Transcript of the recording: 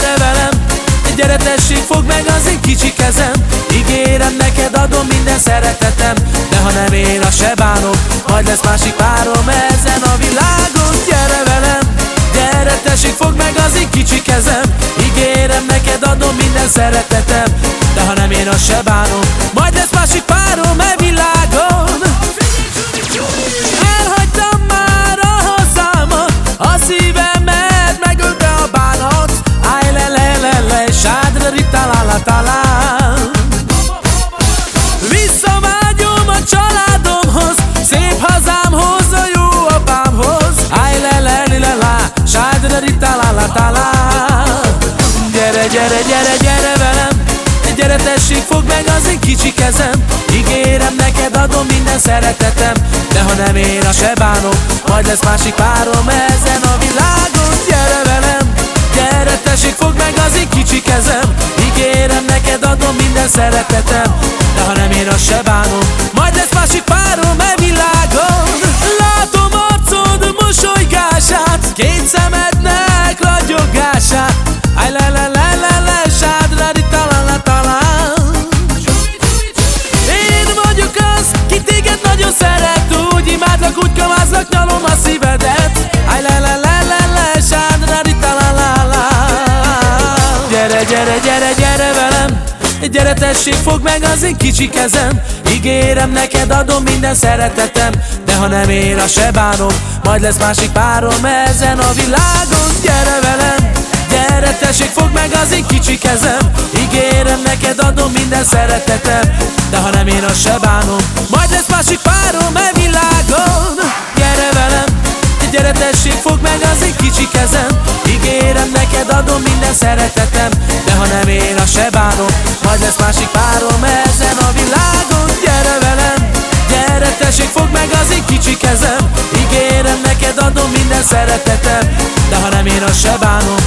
Gyere, velem. Gyere tessék, fogd meg az én kicsi kezem. Ígérem neked, adom minden szeretetem. De ha nem én, a se bánom Majd lesz másik párom ezen a világon. Gyere velem Gyere tessék, fogd meg az én kicsi kezem. Ígérem neked, adom minden szeretetem. De ha nem én, a se bánom Gyere tessék, fogd meg az én kicsi kezem. Ígérem neked, adom minden szeretetem. De ha nem én, a se bánom Majd lesz másik párom ezen a világon. Gyere velem, gyere tessék, fogd meg az én kicsi kezem. Ígérem neked, adom minden szeretetem. De ha nem én, a se bánom Majd lesz másik párom Gyere gyere gyere gyere velem. Gyere tessék, fogd meg az én kicsi kezem. Ígérem neked, adom minden szeretetem. De ha nem én, a se bánom. Majd lesz másik párom ezen a világon. Gyere velem, gyere tessék, fogd meg az én kicsi kezem. Ígérem neked, adom minden szeretetem. De ha nem én, a se bánom. Majd lesz másik párom e Gyere tessék, fogd meg az én kicsi kezem. Ígérem neked, adom minden szeretetem. De ha nem én, a se bánom. Majd lesz másik párom ezen a világon. Gyere velem, gyere tessék, fogd meg az én kicsi kezem. Ígérem neked, adom minden szeretetem. De ha nem én, a se bánom